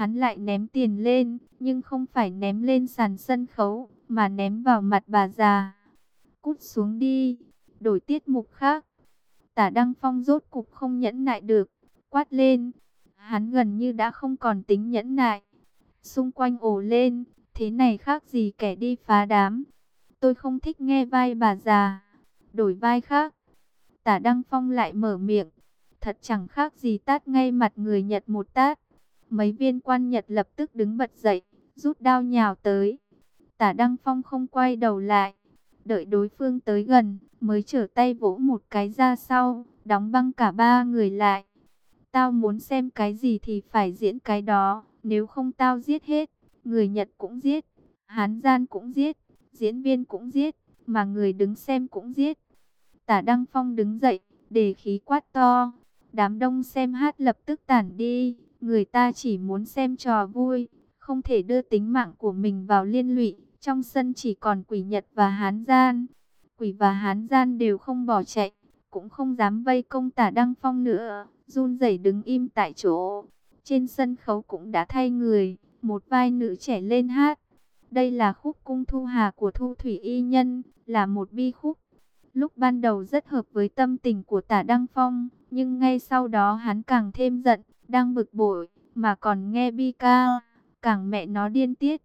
Hắn lại ném tiền lên, nhưng không phải ném lên sàn sân khấu, mà ném vào mặt bà già. Cút xuống đi, đổi tiết mục khác. Tả Đăng Phong rốt cục không nhẫn nại được, quát lên. Hắn gần như đã không còn tính nhẫn nại. Xung quanh ổ lên, thế này khác gì kẻ đi phá đám. Tôi không thích nghe vai bà già, đổi vai khác. Tả Đăng Phong lại mở miệng, thật chẳng khác gì tát ngay mặt người Nhật một tát. Mấy viên quan Nhật lập tức đứng bật dậy, rút đao nhào tới. Tả Đăng Phong không quay đầu lại, đợi đối phương tới gần, mới trở tay vỗ một cái ra sau, đóng băng cả ba người lại. Tao muốn xem cái gì thì phải diễn cái đó, nếu không tao giết hết, người Nhật cũng giết, Hán gian cũng giết, diễn viên cũng giết, mà người đứng xem cũng giết. Tả Đăng Phong đứng dậy, để khí quát to. Đám đông xem hát lập tức tản đi, người ta chỉ muốn xem trò vui, không thể đưa tính mạng của mình vào liên lụy. Trong sân chỉ còn quỷ Nhật và Hán Gian. Quỷ và Hán Gian đều không bỏ chạy, cũng không dám vây công tả Đăng Phong nữa, run rẩy đứng im tại chỗ. Trên sân khấu cũng đã thay người, một vai nữ trẻ lên hát. Đây là khúc cung thu hà của Thu Thủy Y Nhân, là một bi khúc. Lúc ban đầu rất hợp với tâm tình của tả Đăng Phong, nhưng ngay sau đó hắn càng thêm giận, đang bực bội, mà còn nghe bi ca, càng mẹ nó điên tiết.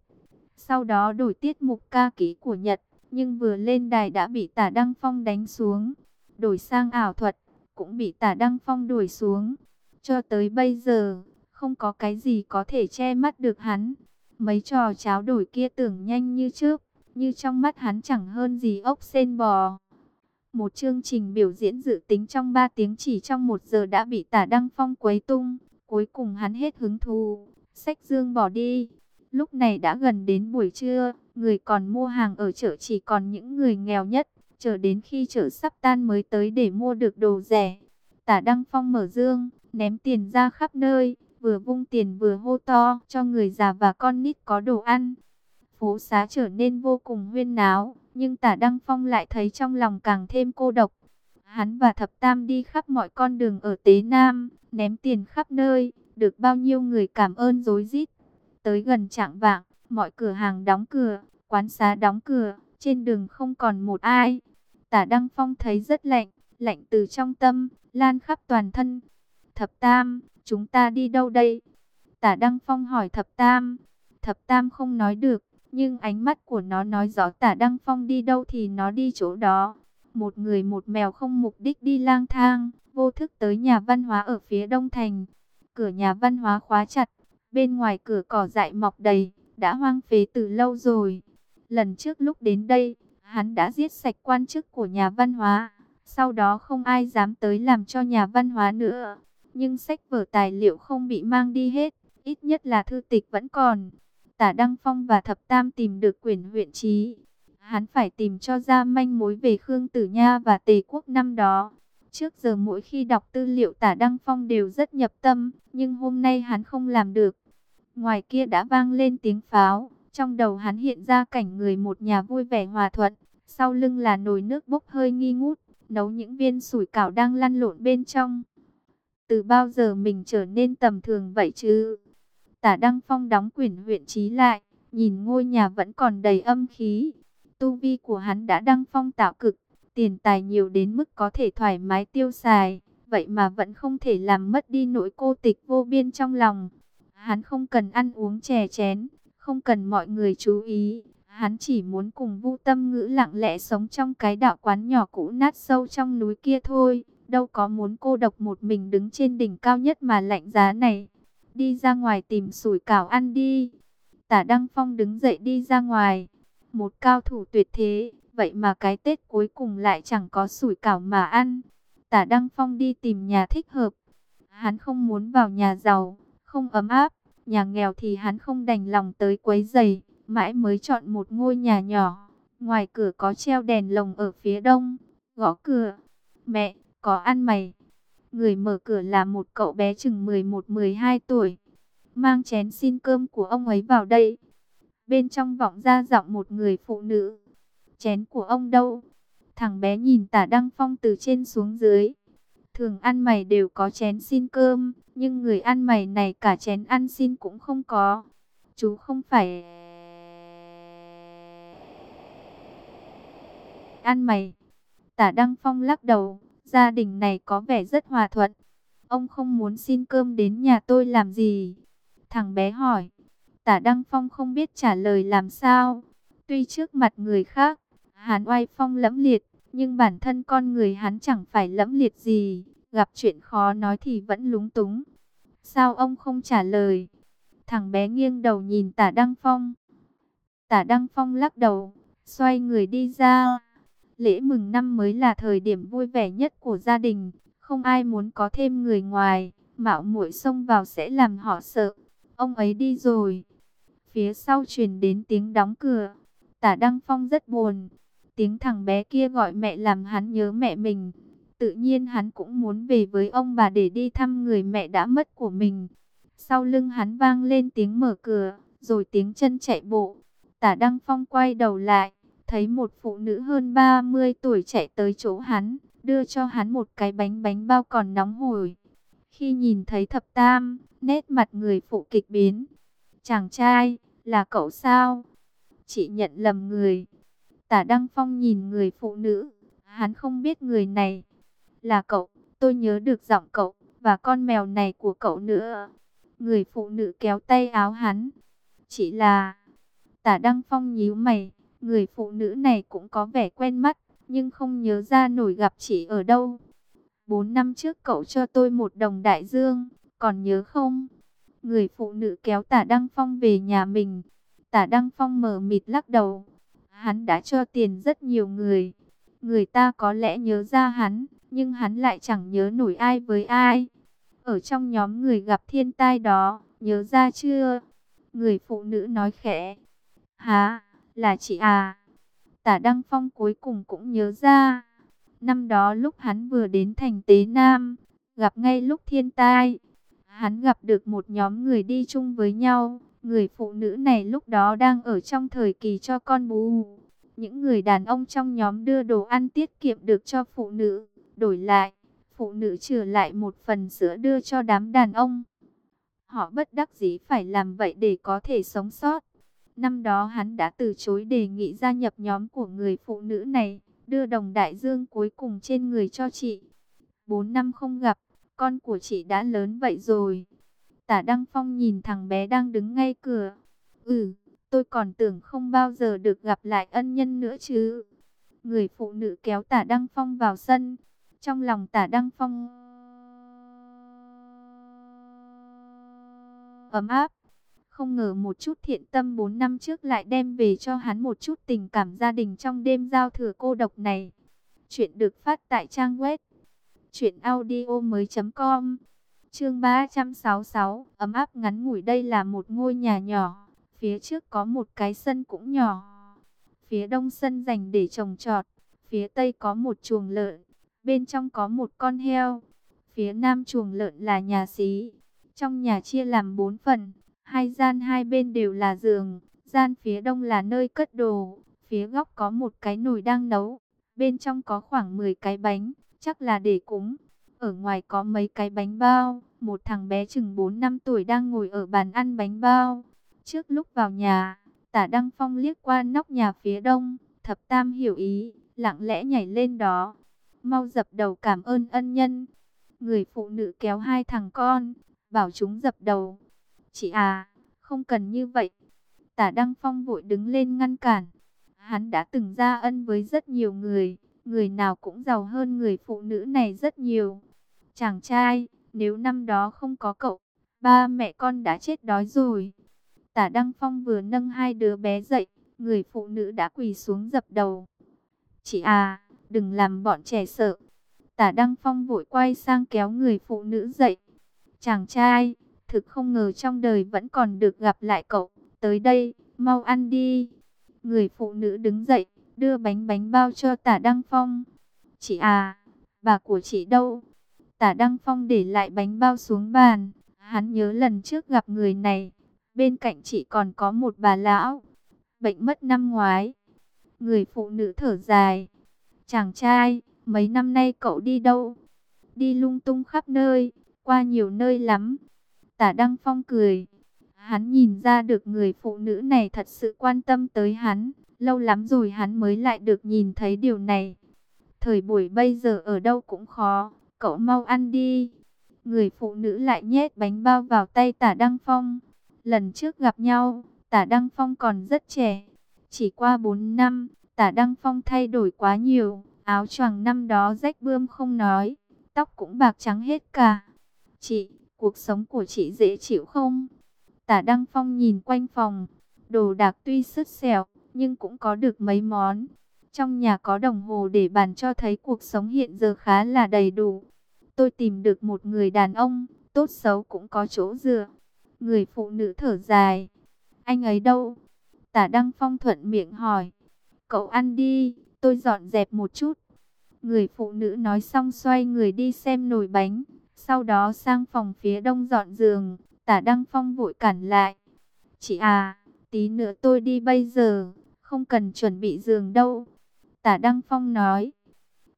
Sau đó đổi tiết mục ca ký của Nhật, nhưng vừa lên đài đã bị tả Đăng Phong đánh xuống. Đổi sang ảo thuật, cũng bị tả Đăng Phong đuổi xuống. Cho tới bây giờ, không có cái gì có thể che mắt được hắn. Mấy trò cháo đổi kia tưởng nhanh như trước, như trong mắt hắn chẳng hơn gì ốc sen bò. Một chương trình biểu diễn dự tính trong 3 tiếng chỉ trong 1 giờ đã bị tả Đăng Phong quấy tung. Cuối cùng hắn hết hứng thú, sách dương bỏ đi. Lúc này đã gần đến buổi trưa, người còn mua hàng ở chợ chỉ còn những người nghèo nhất. Chờ đến khi chợ sắp tan mới tới để mua được đồ rẻ. Tả Đăng Phong mở dương, ném tiền ra khắp nơi, vừa vung tiền vừa hô to cho người già và con nít có đồ ăn. Phố xá trở nên vô cùng huyên náo, nhưng tả Đăng Phong lại thấy trong lòng càng thêm cô độc. Hắn và Thập Tam đi khắp mọi con đường ở Tế Nam, ném tiền khắp nơi, được bao nhiêu người cảm ơn dối rít. Tới gần trạng vạng, mọi cửa hàng đóng cửa, quán xá đóng cửa, trên đường không còn một ai. Tả Đăng Phong thấy rất lạnh, lạnh từ trong tâm, lan khắp toàn thân. Thập Tam, chúng ta đi đâu đây? Tả Đăng Phong hỏi Thập Tam. Thập Tam không nói được, nhưng ánh mắt của nó nói rõ Tả Đăng Phong đi đâu thì nó đi chỗ đó. Một người một mèo không mục đích đi lang thang, vô thức tới nhà văn hóa ở phía đông thành. Cửa nhà văn hóa khóa chặt, bên ngoài cửa cỏ dại mọc đầy, đã hoang phế từ lâu rồi. Lần trước lúc đến đây, hắn đã giết sạch quan chức của nhà văn hóa. Sau đó không ai dám tới làm cho nhà văn hóa nữa. Nhưng sách vở tài liệu không bị mang đi hết, ít nhất là thư tịch vẫn còn. Tả Đăng Phong và Thập Tam tìm được quyển huyện trí. Hắn phải tìm cho ra manh mối về Khương Tử Nha và Tề Quốc năm đó. Trước giờ mỗi khi đọc tư liệu tả Đăng Phong đều rất nhập tâm, nhưng hôm nay hắn không làm được. Ngoài kia đã vang lên tiếng pháo, trong đầu hắn hiện ra cảnh người một nhà vui vẻ hòa thuận, sau lưng là nồi nước bốc hơi nghi ngút, nấu những viên sủi cảo đang lăn lộn bên trong. Từ bao giờ mình trở nên tầm thường vậy chứ? Tả Đăng Phong đóng quyển huyện trí lại, nhìn ngôi nhà vẫn còn đầy âm khí. Tu vi của hắn đã đăng phong tạo cực, tiền tài nhiều đến mức có thể thoải mái tiêu xài, vậy mà vẫn không thể làm mất đi nỗi cô tịch vô biên trong lòng. Hắn không cần ăn uống chè chén, không cần mọi người chú ý, hắn chỉ muốn cùng Vu Tâm Ngữ lặng lẽ sống trong cái đạo quán nhỏ cũ nát sâu trong núi kia thôi, đâu có muốn cô độc một mình đứng trên đỉnh cao nhất mà lạnh giá này. Đi ra ngoài tìm sủi cảo ăn đi. Tả Đăng Phong đứng dậy đi ra ngoài. Một cao thủ tuyệt thế, vậy mà cái Tết cuối cùng lại chẳng có sủi cảo mà ăn. Tả Đăng Phong đi tìm nhà thích hợp. Hắn không muốn vào nhà giàu, không ấm áp. Nhà nghèo thì hắn không đành lòng tới quấy giày, mãi mới chọn một ngôi nhà nhỏ. Ngoài cửa có treo đèn lồng ở phía đông, gõ cửa. Mẹ, có ăn mày. Người mở cửa là một cậu bé chừng 11-12 tuổi. Mang chén xin cơm của ông ấy vào đây. Bên trong vọng ra giọng một người phụ nữ. Chén của ông đâu? Thằng bé nhìn tả Đăng Phong từ trên xuống dưới. Thường ăn mày đều có chén xin cơm. nhưng người ăn mày này cả chén ăn xin cũng không có. Chú không phải... Ăn mày. Tả Đăng Phong lắc đầu, gia đình này có vẻ rất hòa thuận. Ông không muốn xin cơm đến nhà tôi làm gì? Thằng bé hỏi. Tả Đăng Phong không biết trả lời làm sao. Tuy trước mặt người khác, hắn oai phong lẫm liệt, nhưng bản thân con người hắn chẳng phải lẫm liệt gì. Gặp chuyện khó nói thì vẫn lúng túng. Sao ông không trả lời? Thằng bé nghiêng đầu nhìn tả Đăng Phong. Tả Đăng Phong lắc đầu, xoay người đi ra. Lễ mừng năm mới là thời điểm vui vẻ nhất của gia đình. Không ai muốn có thêm người ngoài. Mạo muội xông vào sẽ làm họ sợ. Ông ấy đi rồi. Phía sau truyền đến tiếng đóng cửa. Tả Đăng Phong rất buồn. Tiếng thằng bé kia gọi mẹ làm hắn nhớ mẹ mình. Tự nhiên hắn cũng muốn về với ông bà để đi thăm người mẹ đã mất của mình. Sau lưng hắn vang lên tiếng mở cửa, rồi tiếng chân chạy bộ. Tả Đăng Phong quay đầu lại, thấy một phụ nữ hơn 30 tuổi chạy tới chỗ hắn, đưa cho hắn một cái bánh bánh bao còn nóng hổi. Khi nhìn thấy thập tam, nét mặt người phụ kịch biến. Chàng trai, là cậu sao? Chị nhận lầm người. Tả Đăng Phong nhìn người phụ nữ, hắn không biết người này. Là cậu, tôi nhớ được giọng cậu, và con mèo này của cậu nữa. Người phụ nữ kéo tay áo hắn. Chỉ là... Tả Đăng Phong nhíu mày, người phụ nữ này cũng có vẻ quen mắt, nhưng không nhớ ra nổi gặp chị ở đâu. Bốn năm trước cậu cho tôi một đồng đại dương, còn nhớ không? Người phụ nữ kéo tả Đăng Phong về nhà mình. Tả Đăng Phong mở mịt lắc đầu. Hắn đã cho tiền rất nhiều người. Người ta có lẽ nhớ ra hắn, nhưng hắn lại chẳng nhớ nổi ai với ai. Ở trong nhóm người gặp thiên tai đó, nhớ ra chưa? Người phụ nữ nói khẽ. Hả, là chị à? Tả Đăng Phong cuối cùng cũng nhớ ra. Năm đó lúc hắn vừa đến thành Tế Nam, gặp ngay lúc thiên tai, hắn gặp được một nhóm người đi chung với nhau. Người phụ nữ này lúc đó đang ở trong thời kỳ cho con bú. Những người đàn ông trong nhóm đưa đồ ăn tiết kiệm được cho phụ nữ, đổi lại, phụ nữ trừ lại một phần sữa đưa cho đám đàn ông. Họ bất đắc dĩ phải làm vậy để có thể sống sót. Năm đó hắn đã từ chối đề nghị gia nhập nhóm của người phụ nữ này, đưa đồng đại dương cuối cùng trên người cho chị. Bốn năm không gặp, con của chị đã lớn vậy rồi. Tả Đăng Phong nhìn thằng bé đang đứng ngay cửa. Ừ, tôi còn tưởng không bao giờ được gặp lại ân nhân nữa chứ. Người phụ nữ kéo tả Đăng Phong vào sân. Trong lòng tả Đăng Phong ấm áp. Không ngờ một chút thiện tâm 4 năm trước lại đem về cho hắn một chút tình cảm gia đình trong đêm giao thừa cô độc này. Chuyện được phát tại trang web truyệnaudiomoi.com. Chương 366, ấm áp ngắn ngủi đây là một ngôi nhà nhỏ, phía trước có một cái sân cũng nhỏ. Phía đông sân dành để trồng trọt, phía tây có một chuồng lợn, bên trong có một con heo. Phía nam chuồng lợn là nhà xí. Trong nhà chia làm bốn phần, hai gian hai bên đều là giường, gian phía đông là nơi cất đồ, phía góc có một cái nồi đang nấu, bên trong có khoảng 10 cái bánh, chắc là để cúng. Ở ngoài có mấy cái bánh bao, một thằng bé chừng 4 năm tuổi đang ngồi ở bàn ăn bánh bao. Trước lúc vào nhà, tả Đăng Phong liếc qua nóc nhà phía đông, thập tam hiểu ý, lặng lẽ nhảy lên đó. Mau dập đầu cảm ơn ân nhân. Người phụ nữ kéo hai thằng con, bảo chúng dập đầu. Chị à, không cần như vậy. Tả Đăng Phong vội đứng lên ngăn cản. Hắn đã từng ra ân với rất nhiều người, người nào cũng giàu hơn người phụ nữ này rất nhiều. Chàng trai, nếu năm đó không có cậu, ba mẹ con đã chết đói rồi. Tả Đăng Phong vừa nâng hai đứa bé dậy, người phụ nữ đã quỳ xuống dập đầu. Chị à, đừng làm bọn trẻ sợ. Tả Đăng Phong vội quay sang kéo người phụ nữ dậy. Chàng trai, thực không ngờ trong đời vẫn còn được gặp lại cậu. Tới đây, mau ăn đi. Người phụ nữ đứng dậy, đưa bánh bánh bao cho tả Đăng Phong. Chị à, bà của chị đâu? Tả Đăng Phong để lại bánh bao xuống bàn. Hắn nhớ lần trước gặp người này. Bên cạnh chị còn có một bà lão. Bệnh mất năm ngoái. Người phụ nữ thở dài. Chàng trai, mấy năm nay cậu đi đâu? Đi lung tung khắp nơi. qua nhiều nơi lắm. Tả Đăng Phong cười. Hắn nhìn ra được người phụ nữ này thật sự quan tâm tới hắn. Lâu lắm rồi hắn mới lại được nhìn thấy điều này. Thời buổi bây giờ ở đâu cũng khó. Cậu mau ăn đi. Người phụ nữ lại nhét bánh bao vào tay tả Đăng Phong. Lần trước gặp nhau, tả Đăng Phong còn rất trẻ. Chỉ qua 4 năm, tả Đăng Phong thay đổi quá nhiều. Áo choàng năm đó rách bươm không nói, tóc cũng bạc trắng hết cả. Chị, cuộc sống của chị dễ chịu không? Tả Đăng Phong nhìn quanh phòng, đồ đạc tuy sứt xẻo, nhưng cũng có được mấy món. Trong nhà có đồng hồ để bàn cho thấy cuộc sống hiện giờ khá là đầy đủ. Tôi tìm được một người đàn ông, tốt xấu cũng có chỗ dựa. Người phụ nữ thở dài. Anh ấy đâu? Tả Đăng Phong thuận miệng hỏi. Cậu ăn đi, tôi dọn dẹp một chút. Người phụ nữ nói xong xoay người đi xem nồi bánh. Sau đó sang phòng phía đông dọn giường. Tả Đăng Phong vội cản lại. Chị à, tí nữa tôi đi bây giờ. Không cần chuẩn bị giường đâu. Tả Đăng Phong nói.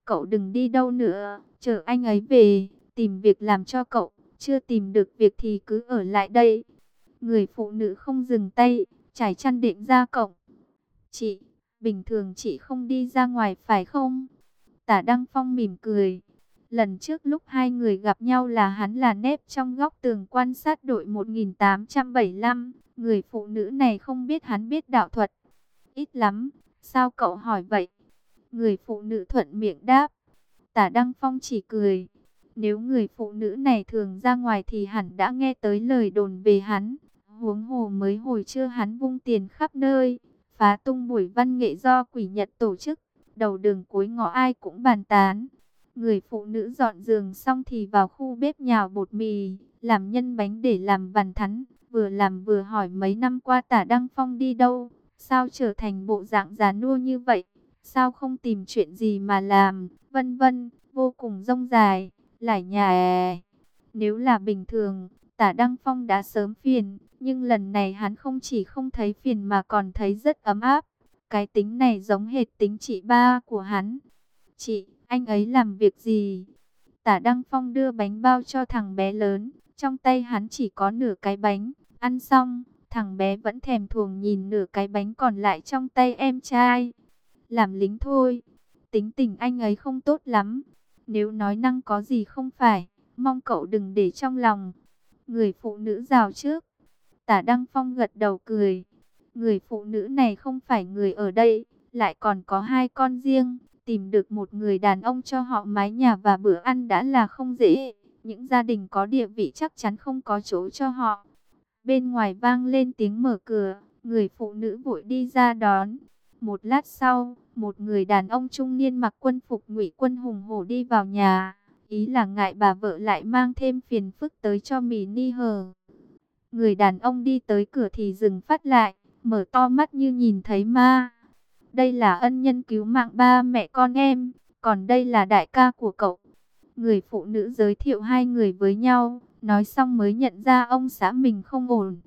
Cậu đừng đi đâu nữa. Chờ anh ấy về. Tìm việc làm cho cậu. Chưa tìm được việc thì cứ ở lại đây. Người phụ nữ không dừng tay. Trải chăn đệm ra cổng. Chị, bình thường chị không đi ra ngoài phải không? Tả Đăng Phong mỉm cười. Lần trước lúc hai người gặp nhau là hắn là nếp trong góc tường quan sát đội 1875. Người phụ nữ này không biết hắn biết đạo thuật. Ít lắm, sao cậu hỏi vậy? Người phụ nữ thuận miệng đáp. Tả Đăng Phong chỉ cười. Nếu người phụ nữ này thường ra ngoài thì hẳn đã nghe tới lời đồn về hắn. Huống hồ mới hồi trưa hắn vung tiền khắp nơi, phá tung buổi văn nghệ do quỷ nhật tổ chức. Đầu đường cuối ngõ ai cũng bàn tán. Người phụ nữ dọn giường xong thì vào khu bếp nhào bột mì, làm nhân bánh để làm bàn thắn. Vừa làm vừa hỏi mấy năm qua tả Đăng Phong đi đâu, sao trở thành bộ dạng già nua như vậy, sao không tìm chuyện gì mà làm, vân vân, vô cùng rông dài, lải nhà Nếu là bình thường, tả Đăng Phong đã sớm phiền, nhưng lần này hắn không chỉ không thấy phiền mà còn thấy rất ấm áp. Cái tính này giống hệt tính chị ba của hắn. Chị, anh ấy làm việc gì? Tả Đăng Phong đưa bánh bao cho thằng bé lớn. Trong tay hắn chỉ có nửa cái bánh. Ăn xong, thằng bé vẫn thèm thuồng nhìn nửa cái bánh còn lại trong tay em trai. Làm lính thôi. Tính tình anh ấy không tốt lắm. Nếu nói năng có gì không phải, mong cậu đừng để trong lòng. Người phụ nữ rào trước. Tả Đăng Phong gật đầu cười. Người phụ nữ này không phải người ở đây, lại còn có hai con riêng. Tìm được một người đàn ông cho họ mái nhà và bữa ăn đã là không dễ. Những gia đình có địa vị chắc chắn không có chỗ cho họ. Bên ngoài vang lên tiếng mở cửa, người phụ nữ vội đi ra đón. Một lát sau, một người đàn ông trung niên mặc quân phục ngụy quân hùng hổ đi vào nhà. Ý là ngại bà vợ lại mang thêm phiền phức tới cho mì ni hờ. Người đàn ông đi tới cửa thì dừng phát lại, mở to mắt như nhìn thấy ma. Đây là ân nhân cứu mạng ba mẹ con em, còn đây là đại ca của cậu. Người phụ nữ giới thiệu hai người với nhau, nói xong mới nhận ra ông xã mình không ổn.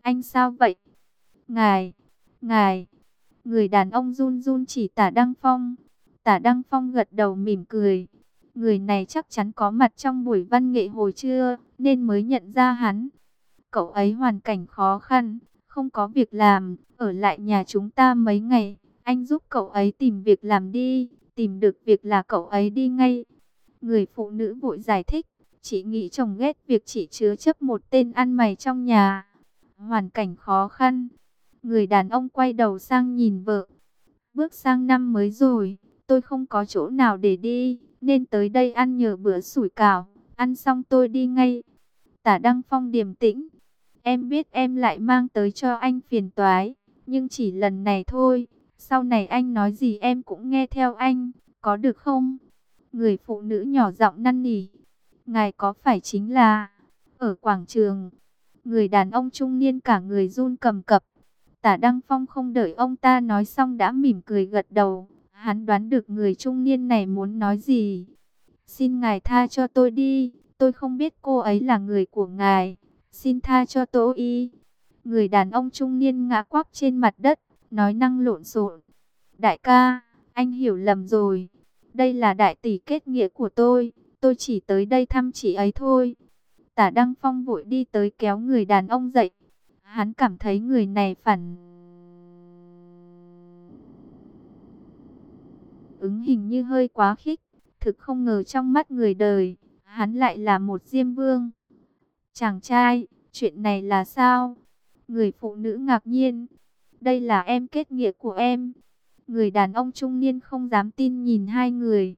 Anh sao vậy? Ngài, ngài, người đàn ông run run chỉ tả Đăng Phong. Tả Đăng Phong gật đầu mỉm cười. Người này chắc chắn có mặt trong buổi văn nghệ hồi trưa, nên mới nhận ra hắn. Cậu ấy hoàn cảnh khó khăn, không có việc làm, ở lại nhà chúng ta mấy ngày. Anh giúp cậu ấy tìm việc làm đi, tìm được việc là cậu ấy đi ngay. Người phụ nữ vội giải thích, chị nghĩ chồng ghét việc chỉ chứa chấp một tên ăn mày trong nhà. Hoàn cảnh khó khăn. Người đàn ông quay đầu sang nhìn vợ. Bước sang năm mới rồi, tôi không có chỗ nào để đi, nên tới đây ăn nhờ bữa sủi cảo. Ăn xong tôi đi ngay. Tả Đăng Phong điềm tĩnh. Em biết em lại mang tới cho anh phiền toái, nhưng chỉ lần này thôi. Sau này anh nói gì em cũng nghe theo anh, có được không? Người phụ nữ nhỏ giọng năn nỉ. Ngài có phải chính là... Ở quảng trường, người đàn ông trung niên cả người run cầm cập. Tả Đăng Phong không đợi ông ta nói xong đã mỉm cười gật đầu. Hắn đoán được người trung niên này muốn nói gì. Xin ngài tha cho tôi đi, tôi không biết cô ấy là người của ngài. Xin tha cho Tố Y. Người đàn ông trung niên ngã quắp trên mặt đất, nói năng lộn xộn. Đại ca, anh hiểu lầm rồi. Đây là đại tỷ kết nghĩa của tôi. Tôi chỉ tới đây thăm chị ấy thôi. Tả Đăng Phong vội đi tới kéo người đàn ông dậy. Hắn cảm thấy người này phản ứng hình như hơi quá khích. Thực không ngờ trong mắt người đời, hắn lại là một diêm vương. Chàng trai, chuyện này là sao? Người phụ nữ ngạc nhiên. Đây là em kết nghĩa của em. Người đàn ông trung niên không dám tin nhìn hai người.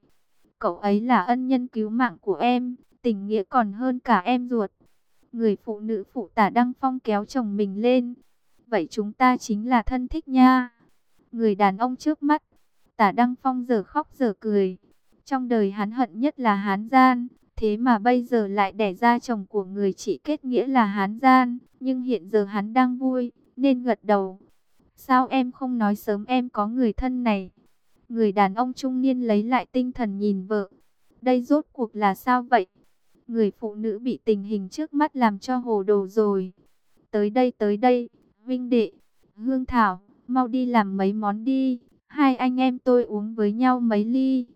Cậu ấy là ân nhân cứu mạng của em, tình nghĩa còn hơn cả em ruột. Người phụ nữ phụ tả Đăng Phong kéo chồng mình lên. Vậy chúng ta chính là thân thích nha. Người đàn ông trước mắt. Tả Đăng Phong giờ khóc giờ cười. Trong đời hắn hận nhất là hán gian. Thế mà bây giờ lại đẻ ra chồng của người chị kết nghĩa là hán gian. Nhưng hiện giờ hắn đang vui, nên gật đầu. Sao em không nói sớm em có người thân này? Người đàn ông trung niên lấy lại tinh thần nhìn vợ. Đây rốt cuộc là sao vậy? Người phụ nữ bị tình hình trước mắt làm cho hồ đồ rồi. Tới đây tới đây, Vinh Đệ, Hương Thảo, mau đi làm mấy món đi. Hai anh em tôi uống với nhau mấy ly.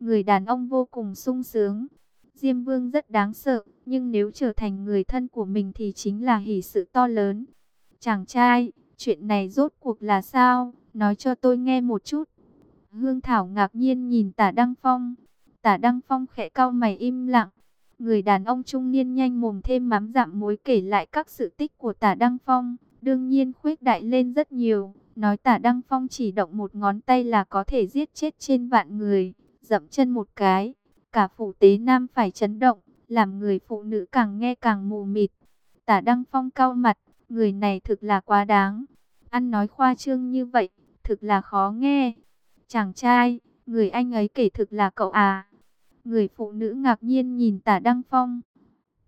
Người đàn ông vô cùng sung sướng. Diêm Vương rất đáng sợ, nhưng nếu trở thành người thân của mình thì chính là hỷ sự to lớn. Chàng trai, chuyện này rốt cuộc là sao? Nói cho tôi nghe một chút. Hương Thảo ngạc nhiên nhìn tả Đăng Phong. Tả Đăng Phong khẽ cau mày im lặng. Người đàn ông trung niên nhanh mồm thêm mắm dặm muối kể lại các sự tích của tả Đăng Phong. Đương nhiên khuếch đại lên rất nhiều. Nói tả Đăng Phong chỉ động một ngón tay là có thể giết chết trên vạn người. Dậm chân một cái. Cả phủ tế nam phải chấn động. Làm người phụ nữ càng nghe càng mù mịt. Tả Đăng Phong cau mặt. Người này thực là quá đáng. Ăn nói khoa trương như vậy. Thực là khó nghe. Chàng trai, người anh ấy kể thực là cậu à. Người phụ nữ ngạc nhiên nhìn tả Đăng Phong.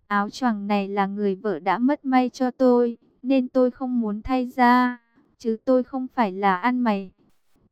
Áo choàng này là người vợ đã mất may cho tôi, nên tôi không muốn thay ra, chứ tôi không phải là ăn mày.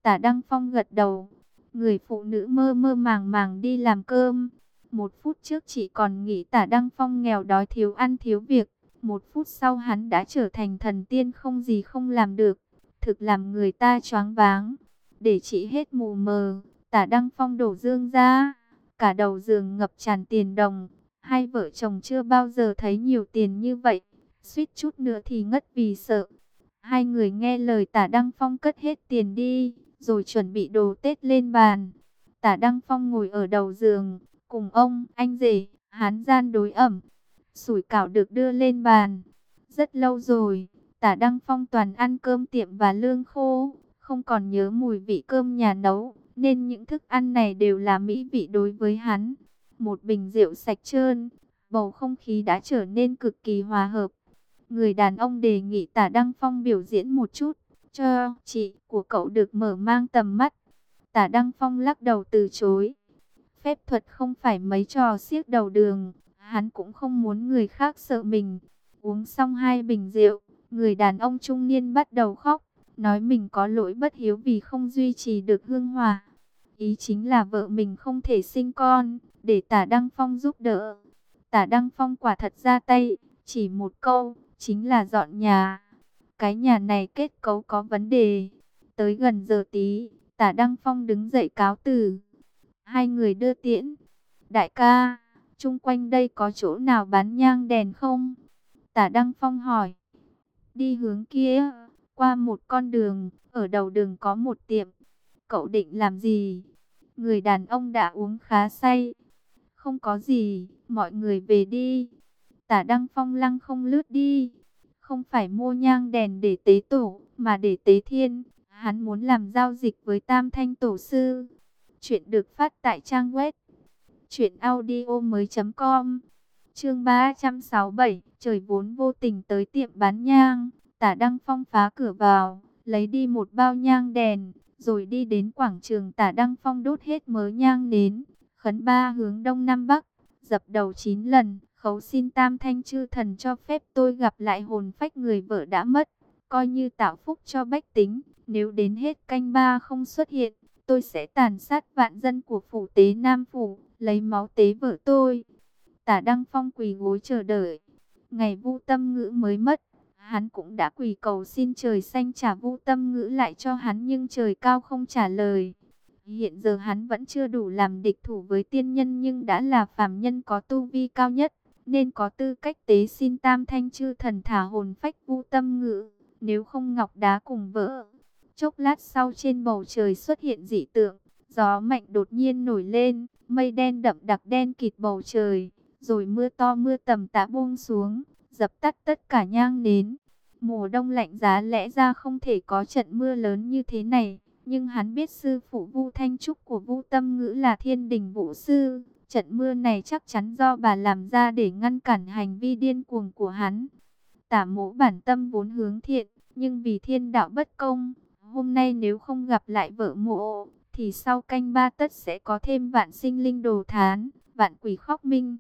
Tả Đăng Phong gật đầu, người phụ nữ mơ mơ màng màng đi làm cơm. Một phút trước chỉ còn nghĩ tả Đăng Phong nghèo đói thiếu ăn thiếu việc. Một phút sau hắn đã trở thành thần tiên không gì không làm được. Thực làm người ta choáng váng để trị hết mù mờ. Tả Đăng Phong đổ dương ra, cả đầu giường ngập tràn tiền đồng. Hai vợ chồng chưa bao giờ thấy nhiều tiền như vậy, suýt chút nữa thì ngất vì sợ. Hai người nghe lời tả Đăng Phong cất hết tiền đi, rồi chuẩn bị đồ Tết lên bàn. Tả Đăng Phong ngồi ở đầu giường, cùng ông, anh rể, hán gian đối ẩm. Sủi cảo được đưa lên bàn. Rất lâu rồi, tả Đăng Phong toàn ăn cơm tiệm và lương khô, không còn nhớ mùi vị cơm nhà nấu, nên những thức ăn này đều là mỹ vị đối với hắn. Một bình rượu sạch trơn, bầu không khí đã trở nên cực kỳ hòa hợp. Người đàn ông đề nghị tả Đăng Phong biểu diễn một chút, cho chị của cậu được mở mang tầm mắt. Tả Đăng Phong lắc đầu từ chối. Phép thuật không phải mấy trò siếc đầu đường, hắn cũng không muốn người khác sợ mình. Uống xong hai bình rượu, người đàn ông trung niên bắt đầu khóc nói mình có lỗi bất hiếu vì không duy trì được hương hòa. Ý chính là vợ mình không thể sinh con, để tả Đăng Phong giúp đỡ. Tả Đăng Phong quả thật ra tay, chỉ một câu, chính là dọn nhà. Cái nhà này kết cấu có vấn đề. Tới gần giờ tí, tả Đăng Phong đứng dậy cáo từ. Hai người đưa tiễn. Đại ca, chung quanh đây có chỗ nào bán nhang đèn không? Tả Đăng Phong hỏi. Đi hướng kia. Qua một con đường, ở đầu đường có một tiệm. Cậu định làm gì? Người đàn ông đã uống khá say. Không có gì, mọi người về đi. Tả Đăng Phong lăng không lướt đi. Không phải mua nhang đèn để tế tổ, mà để tế thiên. Hắn muốn làm giao dịch với Tam Thanh Tổ Sư. Chuyện được phát tại trang web. Chuyện audio mới.com Chương 367 Trời vốn vô tình tới tiệm bán nhang Tả Đăng Phong phá cửa vào, lấy đi một bao nhang đèn, rồi đi đến quảng trường Tả Đăng Phong đốt hết mớ nhang nến, khấn ba hướng đông nam bắc, dập đầu chín lần, khấu xin tam thanh chư thần cho phép tôi gặp lại hồn phách người vợ đã mất, coi như tạo phúc cho bách tính, nếu đến hết canh ba không xuất hiện, tôi sẽ tàn sát vạn dân của phủ tế Nam Phủ, lấy máu tế vợ tôi. Tả Đăng Phong quỳ gối chờ đợi, ngày vu tâm ngữ mới mất, Hắn cũng đã quỳ cầu xin trời xanh trả vũ tâm ngữ lại cho hắn nhưng trời cao không trả lời. Hiện giờ hắn vẫn chưa đủ làm địch thủ với tiên nhân nhưng đã là phàm nhân có tu vi cao nhất. nên có tư cách tế xin tam thanh chư thần thả hồn phách vũ tâm ngữ, nếu không ngọc đá cùng vỡ. Chốc lát sau trên bầu trời xuất hiện dị tượng, gió mạnh đột nhiên nổi lên, mây đen đậm đặc đen kịt bầu trời, rồi mưa to mưa tầm tã buông xuống, dập tắt tất cả nhang nến. Mùa đông lạnh giá lẽ ra không thể có trận mưa lớn như thế này, nhưng hắn biết sư phụ Vu Thanh Trúc của Vu Tâm Ngữ là thiên đình vũ sư, trận mưa này chắc chắn do bà làm ra để ngăn cản hành vi điên cuồng của hắn. Tả mỗ bản tâm vốn hướng thiện, nhưng vì thiên đạo bất công, hôm nay nếu không gặp lại vợ mộ, thì sau canh ba tất sẽ có thêm vạn sinh linh đồ thán, vạn quỷ khóc minh.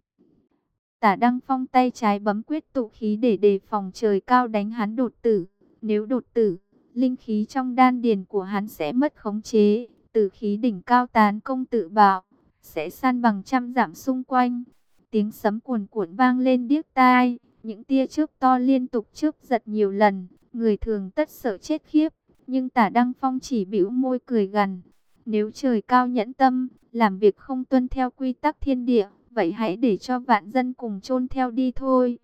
Tả Đăng Phong tay trái bấm quyết tụ khí để đề phòng trời cao đánh hắn đột tử. Nếu đột tử, linh khí trong đan điền của hắn sẽ mất khống chế, tử khí đỉnh cao tán công tự bạo, sẽ san bằng trăm giảm xung quanh. Tiếng sấm cuồn cuộn vang lên điếc tai, những tia chớp to liên tục chớp giật nhiều lần, người thường tất sợ chết khiếp, nhưng Tả Đăng Phong chỉ bĩu môi cười gằn. Nếu trời cao nhẫn tâm, làm việc không tuân theo quy tắc thiên địa, vậy hãy để cho vạn dân cùng chôn theo đi thôi.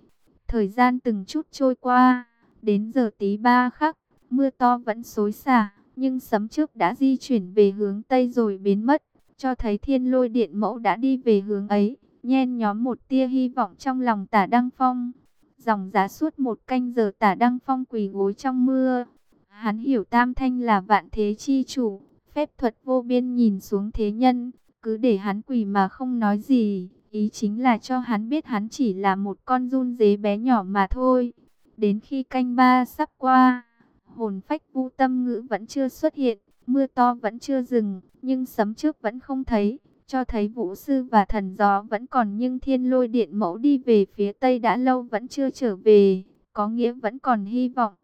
Thời gian từng chút trôi qua, đến giờ tí ba khắc, mưa to vẫn xối xả, nhưng sấm trước đã di chuyển về hướng Tây rồi biến mất, cho thấy thiên lôi điện mẫu đã đi về hướng ấy, nhen nhóm một tia hy vọng trong lòng tả Đăng Phong. Dòng giá suốt một canh giờ tả Đăng Phong quỳ gối trong mưa. Hắn hiểu Tam Thanh là vạn thế chi chủ, phép thuật vô biên nhìn xuống thế nhân, cứ để hắn quỳ mà không nói gì, ý chính là cho hắn biết hắn chỉ là một con run dế bé nhỏ mà thôi. Đến khi canh ba sắp qua, hồn phách vu tâm ngữ vẫn chưa xuất hiện, mưa to vẫn chưa dừng, nhưng sấm trước vẫn không thấy, cho thấy vũ sư và thần gió vẫn còn nhưng thiên lôi điện mẫu đi về phía tây đã lâu vẫn chưa trở về, có nghĩa vẫn còn hy vọng.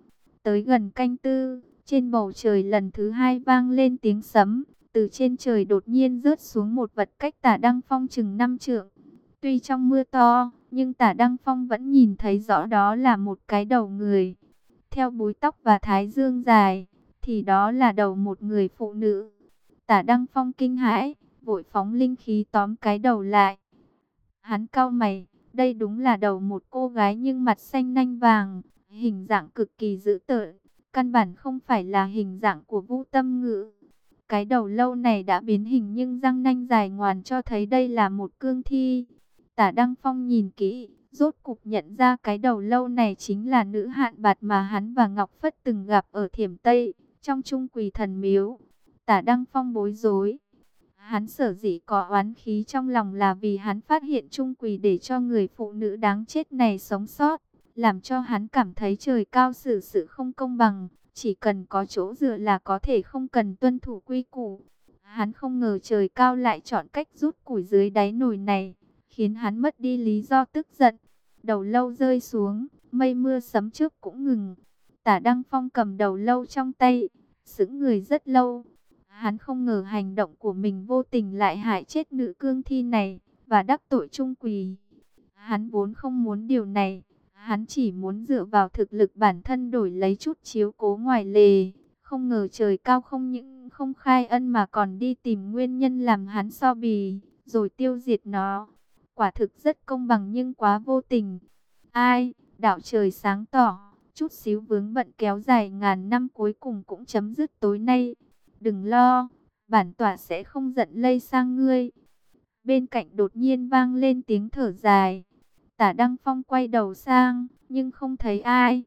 Tới gần canh tư, trên bầu trời lần thứ hai vang lên tiếng sấm, từ trên trời đột nhiên rớt xuống một vật cách tả đăng phong chừng năm trượng. Tuy trong mưa to, nhưng tả Đăng Phong vẫn nhìn thấy rõ đó là một cái đầu người. Theo búi tóc và thái dương dài, thì đó là đầu một người phụ nữ. Tả Đăng Phong kinh hãi, vội phóng linh khí tóm cái đầu lại. Hắn cau mày, đây đúng là đầu một cô gái nhưng mặt xanh nanh vàng, hình dạng cực kỳ dữ tợn, căn bản không phải là hình dạng của Vũ Tâm Ngữ. Cái đầu lâu này đã biến hình nhưng răng nanh dài ngoàn cho thấy đây là một cương thi. Tả Đăng Phong nhìn kỹ, rốt cục nhận ra cái đầu lâu này chính là nữ hạn bạt mà hắn và Ngọc Phất từng gặp ở Thiểm Tây, trong trung quỳ thần miếu. Tả Đăng Phong bối rối. Hắn sở dĩ có oán khí trong lòng là vì hắn phát hiện trung quỳ để cho người phụ nữ đáng chết này sống sót, làm cho hắn cảm thấy trời cao xử sự không công bằng, chỉ cần có chỗ dựa là có thể không cần tuân thủ quy củ. Hắn không ngờ trời cao lại chọn cách rút củi dưới đáy nồi này khiến hắn mất đi lý do tức giận. Đầu lâu rơi xuống, mây mưa sấm trước cũng ngừng. Tả Đăng Phong cầm đầu lâu trong tay, sững người rất lâu. Hắn không ngờ hành động của mình vô tình lại hại chết nữ cương thi này, và đắc tội trung quỳ. Hắn vốn không muốn điều này, hắn chỉ muốn dựa vào thực lực bản thân đổi lấy chút chiếu cố ngoài lề. Không ngờ trời cao không những không khai ân mà còn đi tìm nguyên nhân làm hắn so bì, rồi tiêu diệt nó quả thực rất công bằng nhưng quá vô tình. Ai, đạo trời sáng tỏ, chút xíu vướng bận kéo dài ngàn năm cuối cùng cũng chấm dứt tối nay. Đừng lo, bản tỏa sẽ không giận lây sang ngươi. Bên cạnh đột nhiên vang lên tiếng thở dài. Tả Đăng Phong quay đầu sang, nhưng không thấy ai.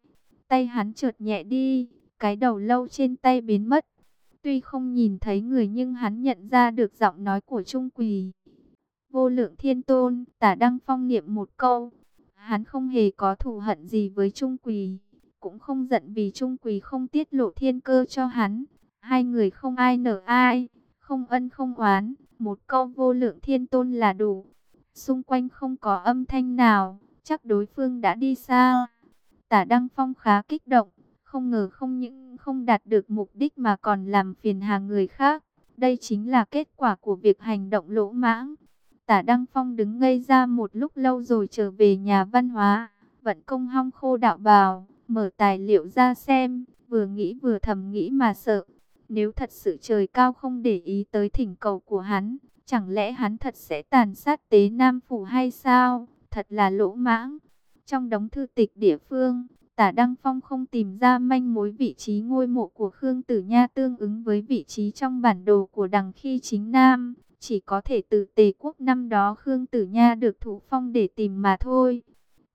Tay hắn trượt nhẹ đi, cái đầu lâu trên tay biến mất. Tuy không nhìn thấy người nhưng hắn nhận ra được giọng nói của Trung Quỳ. Vô lượng thiên tôn, tả đăng phong niệm một câu. Hắn không hề có thù hận gì với Trung Quỳ. Cũng không giận vì Trung Quỳ không tiết lộ thiên cơ cho hắn. Hai người không ai nở ai, không ân không oán. Một câu vô lượng thiên tôn là đủ. Xung quanh không có âm thanh nào, chắc đối phương đã đi xa. Tả Đăng Phong khá kích động, không ngờ không những không đạt được mục đích mà còn làm phiền hà người khác. Đây chính là kết quả của việc hành động lỗ mãng. Tả Đăng Phong đứng ngây ra một lúc lâu rồi trở về nhà văn hóa, vận công hong khô đạo bào, mở tài liệu ra xem, vừa nghĩ vừa thầm nghĩ mà sợ. Nếu thật sự trời cao không để ý tới thỉnh cầu của hắn, chẳng lẽ hắn thật sẽ tàn sát tế Nam Phủ hay sao? thật là lỗ mãng. Trong đống thư tịch địa phương, Tả Đăng Phong không tìm ra manh mối vị trí ngôi mộ của Khương Tử Nha tương ứng với vị trí trong bản đồ của đằng khi chính Nam. Chỉ có thể từ tề quốc năm đó Khương Tử Nha được thủ phong để tìm mà thôi.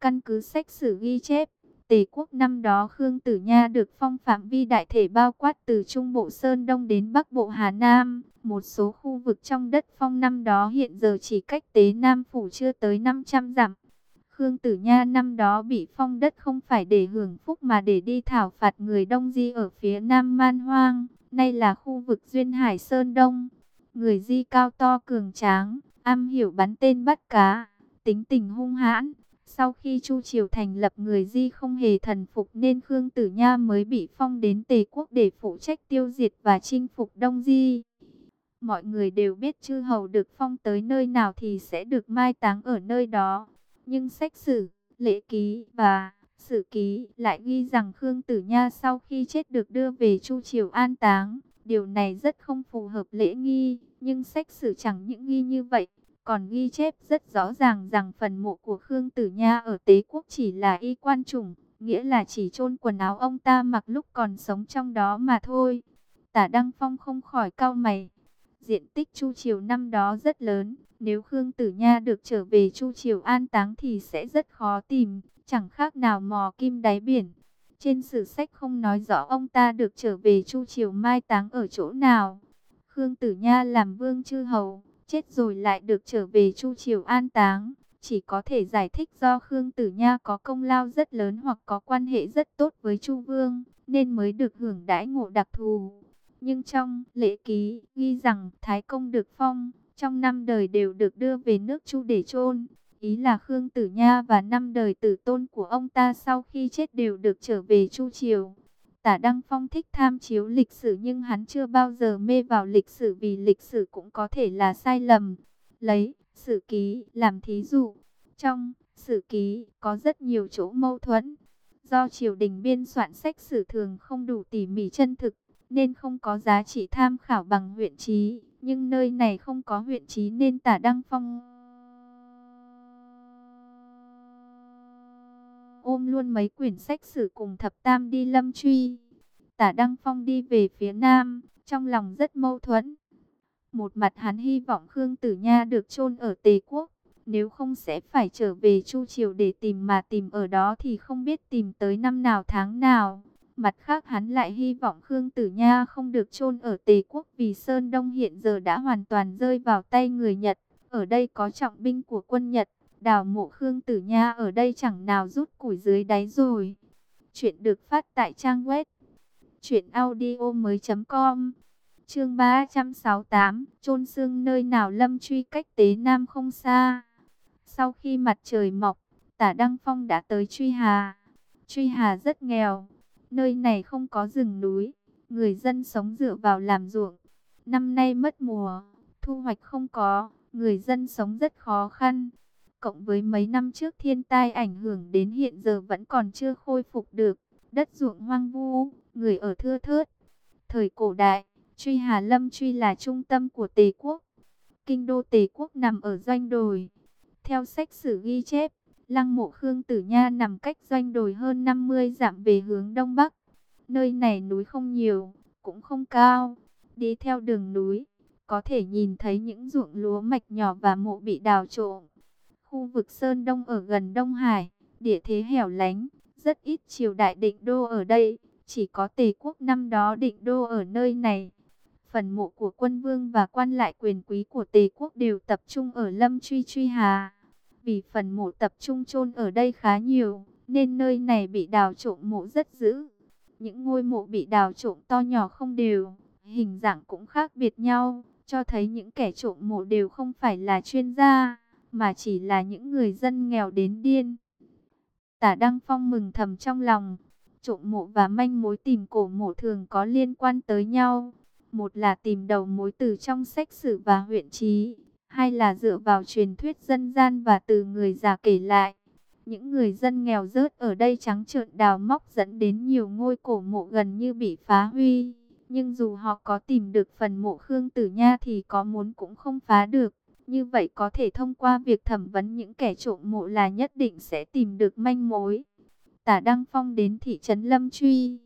Căn cứ sách sử ghi chép, tề quốc năm đó Khương Tử Nha được phong phạm vi đại thể bao quát từ Trung Bộ Sơn Đông đến Bắc Bộ Hà Nam. Một số khu vực trong đất phong năm đó hiện giờ chỉ cách tế Nam Phủ chưa tới 500 dặm. Khương Tử Nha năm đó bị phong đất không phải để hưởng phúc mà để đi thảo phạt người Đông Di ở phía Nam Man Hoang, nay là khu vực Duyên Hải Sơn Đông. Người Di cao to cường tráng, am hiểu bắn tên bắt cá, tính tình hung hãn. Sau khi Chu Triều thành lập người Di không hề thần phục nên Khương Tử Nha mới bị phong đến Tề Quốc để phụ trách tiêu diệt và chinh phục Đông Di. Mọi người đều biết chư hầu được phong tới nơi nào thì sẽ được mai táng ở nơi đó. Nhưng sách sử, lễ ký và sử ký lại ghi rằng Khương Tử Nha sau khi chết được đưa về Chu Triều an táng. Điều này rất không phù hợp lễ nghi, nhưng sách sử chẳng những ghi như vậy, còn ghi chép rất rõ ràng rằng phần mộ của Khương Tử Nha ở Tế Quốc chỉ là y quan trùng, nghĩa là chỉ chôn quần áo ông ta mặc lúc còn sống trong đó mà thôi. Tả Đăng Phong không khỏi cau mày. Diện tích Chu Triều năm đó rất lớn, nếu Khương Tử Nha được trở về Chu Triều an táng thì sẽ rất khó tìm, chẳng khác nào mò kim đáy biển. Trên sử sách không nói rõ ông ta được trở về Chu Triều mai táng ở chỗ nào. Khương Tử Nha làm vương chư hầu, chết rồi lại được trở về Chu Triều an táng. Chỉ có thể giải thích do Khương Tử Nha có công lao rất lớn hoặc có quan hệ rất tốt với Chu Vương, nên mới được hưởng đãi ngộ đặc thù. Nhưng trong lễ ký ghi rằng Thái Công được phong, trong năm đời đều được đưa về nước Chu để chôn. Ý là Khương Tử Nha và năm đời tử tôn của ông ta sau khi chết đều được trở về Chu Triều. Tả Đăng Phong thích tham chiếu lịch sử nhưng hắn chưa bao giờ mê vào lịch sử vì lịch sử cũng có thể là sai lầm. Lấy, sử ký, làm thí dụ. Trong, sử ký, có rất nhiều chỗ mâu thuẫn. Do triều đình biên soạn sách sử thường không đủ tỉ mỉ chân thực, nên không có giá trị tham khảo bằng huyện trí. Nhưng nơi này không có huyện trí nên tả Đăng Phong ôm luôn mấy quyển sách sử cùng thập tam đi lâm truy. Tả Đăng Phong đi về phía nam, trong lòng rất mâu thuẫn. Một mặt hắn hy vọng Khương Tử Nha được chôn ở Tề Quốc, nếu không sẽ phải trở về Chu Triều để tìm mà tìm ở đó thì không biết tìm tới năm nào tháng nào. Mặt khác hắn lại hy vọng Khương Tử Nha không được chôn ở Tề Quốc vì Sơn Đông hiện giờ đã hoàn toàn rơi vào tay người Nhật. Ở đây có trọng binh của quân Nhật, đào mộ Khương Tử Nha ở đây chẳng nào rút củi dưới đáy rồi. Chuyện được phát tại trang web truyệnaudiomoi.com. Chương 368, chôn xương nơi nào Lâm Truy cách Tế Nam không xa. Sau khi mặt trời mọc, Tả Đăng Phong đã tới Truy Hà. Truy Hà rất nghèo, Nơi này không có rừng núi, người dân sống dựa vào làm ruộng. Năm nay mất mùa, thu hoạch không có, người dân sống rất khó khăn. Cộng với mấy năm trước thiên tai ảnh hưởng đến hiện giờ vẫn còn chưa khôi phục được. Đất ruộng hoang vu, người ở thưa thớt. Thời cổ đại, Truy Hà Lâm Truy là trung tâm của Tề quốc. Kinh đô Tề quốc nằm ở doanh đồi. Theo sách sử ghi chép, Lăng mộ Khương Tử Nha nằm cách doanh đồi hơn 50 dặm về hướng đông bắc. Nơi này núi không nhiều, cũng không cao. Đi theo đường núi, có thể nhìn thấy những ruộng lúa mạch nhỏ và mộ bị đào trộm. Khu vực Sơn Đông ở gần Đông Hải, địa thế hẻo lánh, rất ít triều đại định đô ở đây. Chỉ có tề quốc năm đó định đô ở nơi này. Phần mộ của quân vương và quan lại quyền quý của tề quốc đều tập trung ở Lâm Truy Truy Hà. Vì phần mộ tập trung chôn ở đây khá nhiều, nên nơi này bị đào trộm mộ rất dữ. Những ngôi mộ bị đào trộm to nhỏ không đều, hình dạng cũng khác biệt nhau, cho thấy những kẻ trộm mộ đều không phải là chuyên gia, mà chỉ là những người dân nghèo đến điên. Tả Đăng Phong mừng thầm trong lòng, trộm mộ và manh mối tìm cổ mộ thường có liên quan tới nhau. Một là tìm đầu mối từ trong sách sử và huyện trí, hai là dựa vào truyền thuyết dân gian và từ người già kể lại. Những người dân nghèo rớt ở đây trắng trợn đào móc dẫn đến nhiều ngôi cổ mộ gần như bị phá huy. Nhưng dù họ có tìm được phần mộ Khương Tử Nha thì có muốn cũng không phá được. Như vậy có thể thông qua việc thẩm vấn những kẻ trộm mộ là nhất định sẽ tìm được manh mối. Tả Đăng Phong đến thị trấn Lâm Truy.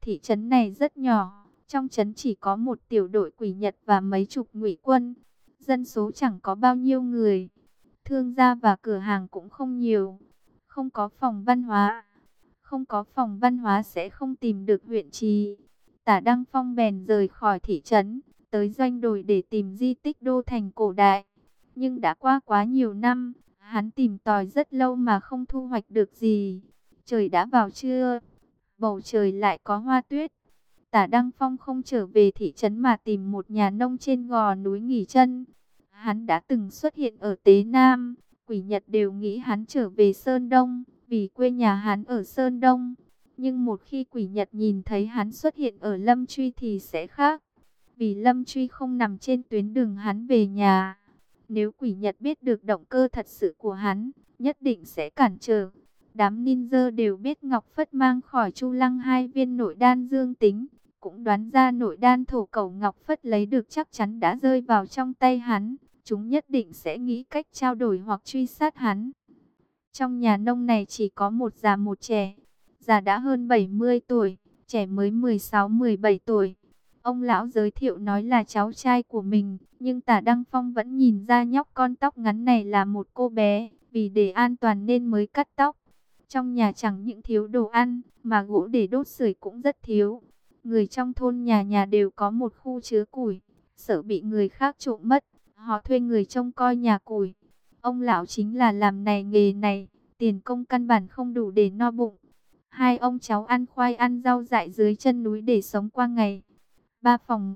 Thị trấn này rất nhỏ, trong trấn chỉ có một tiểu đội quỷ Nhật và mấy chục ngụy quân. Dân số chẳng có bao nhiêu người. Thương gia và cửa hàng cũng không nhiều. Không có phòng văn hóa. Không có phòng văn hóa sẽ không tìm được huyện trì. Tả Đăng Phong bèn rời khỏi thị trấn, tới doanh đồi để tìm di tích đô thành cổ đại. Nhưng đã qua quá nhiều năm, hắn tìm tòi rất lâu mà không thu hoạch được gì. Trời đã vào trưa, bầu trời lại có hoa tuyết. Tả Đăng Phong không trở về thị trấn mà tìm một nhà nông trên gò núi nghỉ chân. Hắn đã từng xuất hiện ở Tế Nam, quỷ Nhật đều nghĩ hắn trở về Sơn Đông, vì quê nhà hắn ở Sơn Đông. Nhưng một khi quỷ Nhật nhìn thấy hắn xuất hiện ở Lâm Truy thì sẽ khác. Vì Lâm Truy không nằm trên tuyến đường hắn về nhà. Nếu quỷ Nhật biết được động cơ thật sự của hắn, nhất định sẽ cản trở. Đám ninja đều biết Ngọc Phất mang khỏi Chu Lăng hai viên nội đan dương tính. Cũng đoán ra nội đan thổ cầu Ngọc Phất lấy được chắc chắn đã rơi vào trong tay hắn. Chúng nhất định sẽ nghĩ cách trao đổi hoặc truy sát hắn. Trong nhà nông này chỉ có một già một trẻ. Già đã hơn 70 tuổi, trẻ mới 16-17 tuổi. Ông lão giới thiệu nói là cháu trai của mình, nhưng tả Đăng Phong vẫn nhìn ra nhóc con tóc ngắn này là một cô bé, vì để an toàn nên mới cắt tóc. Trong nhà chẳng những thiếu đồ ăn, mà gỗ để đốt sưởi cũng rất thiếu. Người trong thôn nhà nhà đều có một khu chứa củi, sợ bị người khác trộm mất. Họ thuê người trông coi nhà củi. Ông lão chính là làm này nghề này, tiền công căn bản không đủ để no bụng. Hai ông cháu ăn khoai ăn rau dại dưới chân núi để sống qua ngày. Ba phòng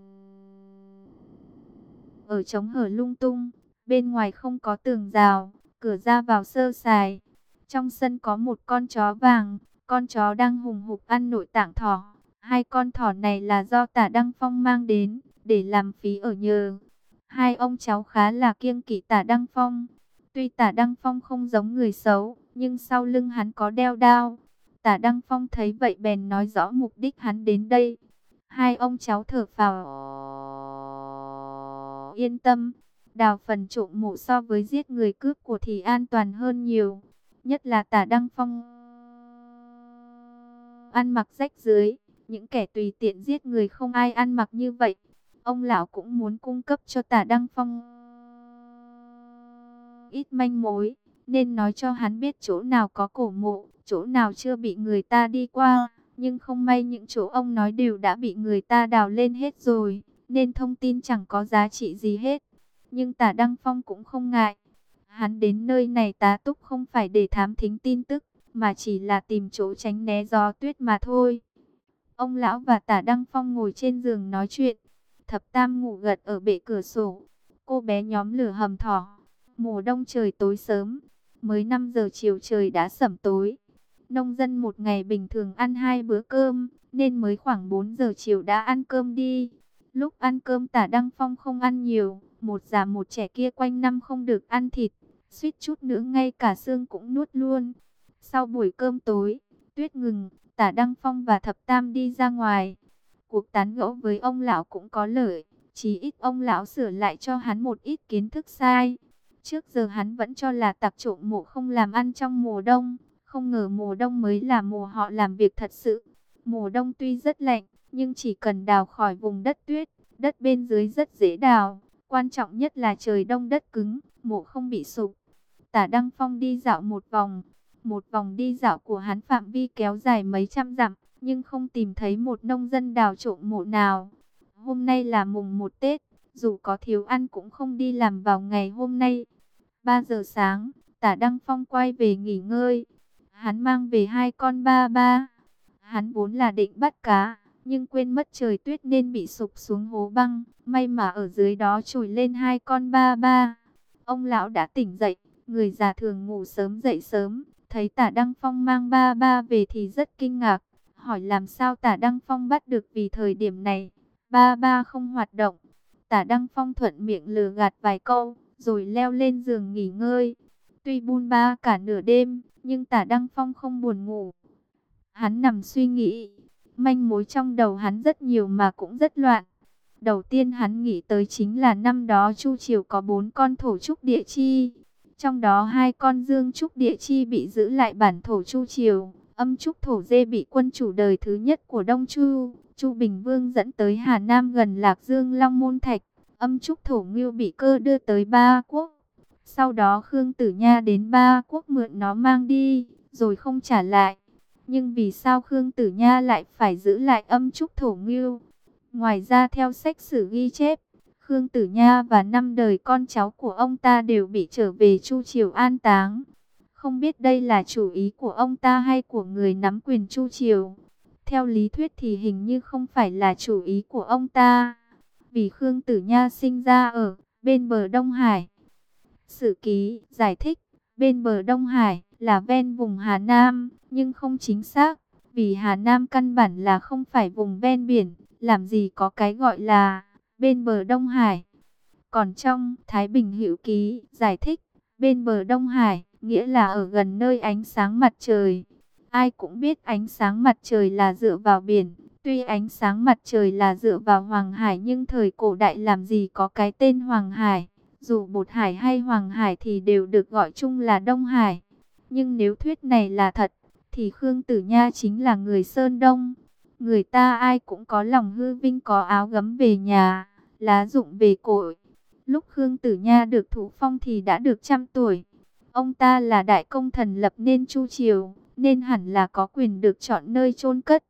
ở trống hở lung tung, bên ngoài không có tường rào, cửa ra vào sơ sài. Trong sân có một con chó vàng, con chó đang hùng hục ăn nội tạng thỏ. Hai con thỏ này là do tả Đăng Phong mang đến, để làm phí ở nhờ. Hai ông cháu khá là kiêng kỵ tả Đăng Phong. Tuy tả Đăng Phong không giống người xấu, nhưng sau lưng hắn có đeo đao. Tả Đăng Phong thấy vậy bèn nói rõ mục đích hắn đến đây. Hai ông cháu thở phào. Yên tâm, đào phần trộm mộ so với giết người cướp của thì an toàn hơn nhiều. Nhất là tả Đăng Phong ăn mặc rách dưới. Những kẻ tùy tiện giết người không ai ăn mặc như vậy. Ông lão cũng muốn cung cấp cho tả Đăng Phong ít manh mối, nên nói cho hắn biết chỗ nào có cổ mộ, chỗ nào chưa bị người ta đi qua. Nhưng không may những chỗ ông nói đều đã bị người ta đào lên hết rồi, nên thông tin chẳng có giá trị gì hết. Nhưng tả Đăng Phong cũng không ngại. Hắn đến nơi này tá túc không phải để thám thính tin tức, mà chỉ là tìm chỗ tránh né gió tuyết mà thôi. Ông lão và tả Đăng Phong ngồi trên giường nói chuyện. Thập Tam ngủ gật ở bệ cửa sổ. Cô bé nhóm lửa hầm thỏ. Mùa đông trời tối sớm. Mới 5 giờ chiều trời đã sẩm tối. Nông dân một ngày bình thường ăn hai bữa cơm. Nên mới khoảng 4 giờ chiều đã ăn cơm đi. Lúc ăn cơm tả Đăng Phong không ăn nhiều. Một già một trẻ kia quanh năm không được ăn thịt. Suýt chút nữa ngay cả xương cũng nuốt luôn. Sau buổi cơm tối, tuyết ngừng, tả Đăng Phong và Thập Tam đi ra ngoài. Cuộc tán gẫu với ông lão cũng có lợi, chỉ ít ông lão sửa lại cho hắn một ít kiến thức sai. Trước giờ hắn vẫn cho là tặc trộm mộ không làm ăn trong mùa đông, không ngờ mùa đông mới là mùa họ làm việc thật sự. Mùa đông tuy rất lạnh, nhưng chỉ cần đào khỏi vùng đất tuyết, đất bên dưới rất dễ đào. Quan trọng nhất là trời đông đất cứng, mộ không bị sụp. Tả Đăng Phong đi dạo một vòng, một vòng đi dạo của hắn phạm vi kéo dài mấy trăm dặm, nhưng không tìm thấy một nông dân đào trộm mộ nào. Hôm nay là mùng một Tết, dù có thiếu ăn cũng không đi làm vào ngày hôm nay. 3 giờ sáng, tả Đăng Phong quay về nghỉ ngơi. Hắn mang về hai con ba ba. Hắn vốn là định bắt cá, nhưng quên mất trời tuyết nên bị sụp xuống hố băng. May mà ở dưới đó trồi lên hai con ba ba. Ông lão đã tỉnh dậy, người già thường ngủ sớm dậy sớm. Thấy tả Đăng Phong mang ba ba về thì rất kinh ngạc. Hỏi làm sao tả Đăng Phong bắt được vì thời điểm này. Ba ba không hoạt động. Tả Đăng Phong thuận miệng lừa gạt vài câu. Rồi leo lên giường nghỉ ngơi. Tuy buôn ba cả nửa đêm. Nhưng tả Đăng Phong không buồn ngủ. Hắn nằm suy nghĩ. Manh mối trong đầu hắn rất nhiều mà cũng rất loạn. Đầu tiên hắn nghĩ tới chính là năm đó Chu Triều có bốn con thổ trúc địa chi. Trong đó hai con dương trúc địa chi bị giữ lại bản thổ Chu Triều. Âm trúc thổ dê bị quân chủ đời thứ nhất của Đông Chu. Chu Bình Vương dẫn tới Hà Nam gần Lạc Dương Long Môn Thạch. Âm trúc thổ ngưu bị cơ đưa tới ba quốc. Sau đó Khương Tử Nha đến ba quốc mượn nó mang đi, rồi không trả lại. Nhưng vì sao Khương Tử Nha lại phải giữ lại âm trúc thổ ngưu? Ngoài ra theo sách sử ghi chép, Khương Tử Nha và năm đời con cháu của ông ta đều bị trở về Chu Triều an táng. Không biết đây là chủ ý của ông ta hay của người nắm quyền Chu Triều. Theo lý thuyết thì hình như không phải là chủ ý của ông ta. Vì Khương Tử Nha sinh ra ở bên bờ Đông Hải. Sử ký giải thích, bên bờ Đông Hải là ven vùng Hà Nam, nhưng không chính xác. Vì Hà Nam căn bản là không phải vùng ven biển, làm gì có cái gọi là bên bờ Đông Hải. Còn trong Thái Bình Hữu Ký giải thích, bên bờ Đông Hải nghĩa là ở gần nơi ánh sáng mặt trời. Ai cũng biết ánh sáng mặt trời là dựa vào biển, tuy ánh sáng mặt trời là dựa vào Hoàng Hải nhưng thời cổ đại làm gì có cái tên Hoàng Hải. Dù Bột Hải hay Hoàng Hải thì đều được gọi chung là Đông Hải. Nhưng nếu thuyết này là thật, thì Khương Tử Nha chính là người Sơn Đông. Người ta ai cũng có lòng hư vinh có áo gấm về nhà, lá dụng về cội. Lúc Khương Tử Nha được thủ phong thì đã được trăm tuổi. Ông ta là đại công thần lập nên Chu Triều, nên hẳn là có quyền được chọn nơi chôn cất.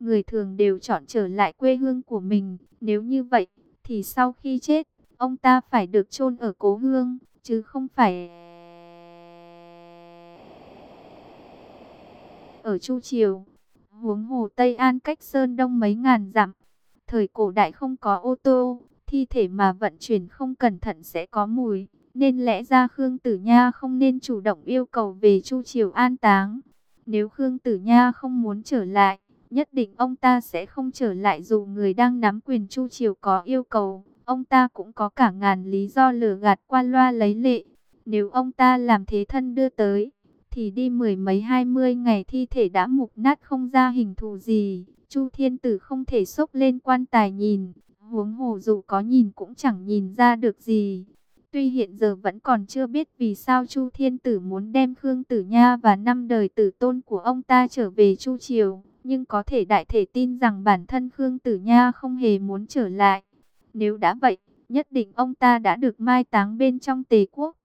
Người thường đều chọn trở lại quê hương của mình, nếu như vậy, thì sau khi chết, ông ta phải được chôn ở cố hương, chứ không phải ở Chu Triều huống hồ Tây An cách Sơn Đông mấy ngàn dặm. Thời cổ đại không có ô tô, thi thể mà vận chuyển không cẩn thận sẽ có mùi, nên lẽ ra Khương Tử Nha không nên chủ động yêu cầu về Chu Triều an táng. Nếu Khương Tử Nha không muốn trở lại, nhất định ông ta sẽ không trở lại dù người đang nắm quyền Chu Triều có yêu cầu. Ông ta cũng có cả ngàn lý do lừa gạt qua loa lấy lệ. Nếu ông ta làm thế thân đưa tới, thì đi mười mấy hai mươi ngày thi thể đã mục nát không ra hình thù gì. Chu Thiên Tử không thể xốc lên quan tài nhìn, huống hồ dù có nhìn cũng chẳng nhìn ra được gì. Tuy hiện giờ vẫn còn chưa biết vì sao Chu Thiên Tử muốn đem Khương Tử Nha và năm đời tử tôn của ông ta trở về Chu Triều, nhưng có thể đại thể tin rằng bản thân Khương Tử Nha không hề muốn trở lại. Nếu đã vậy, nhất định ông ta đã được mai táng bên trong tề quốc,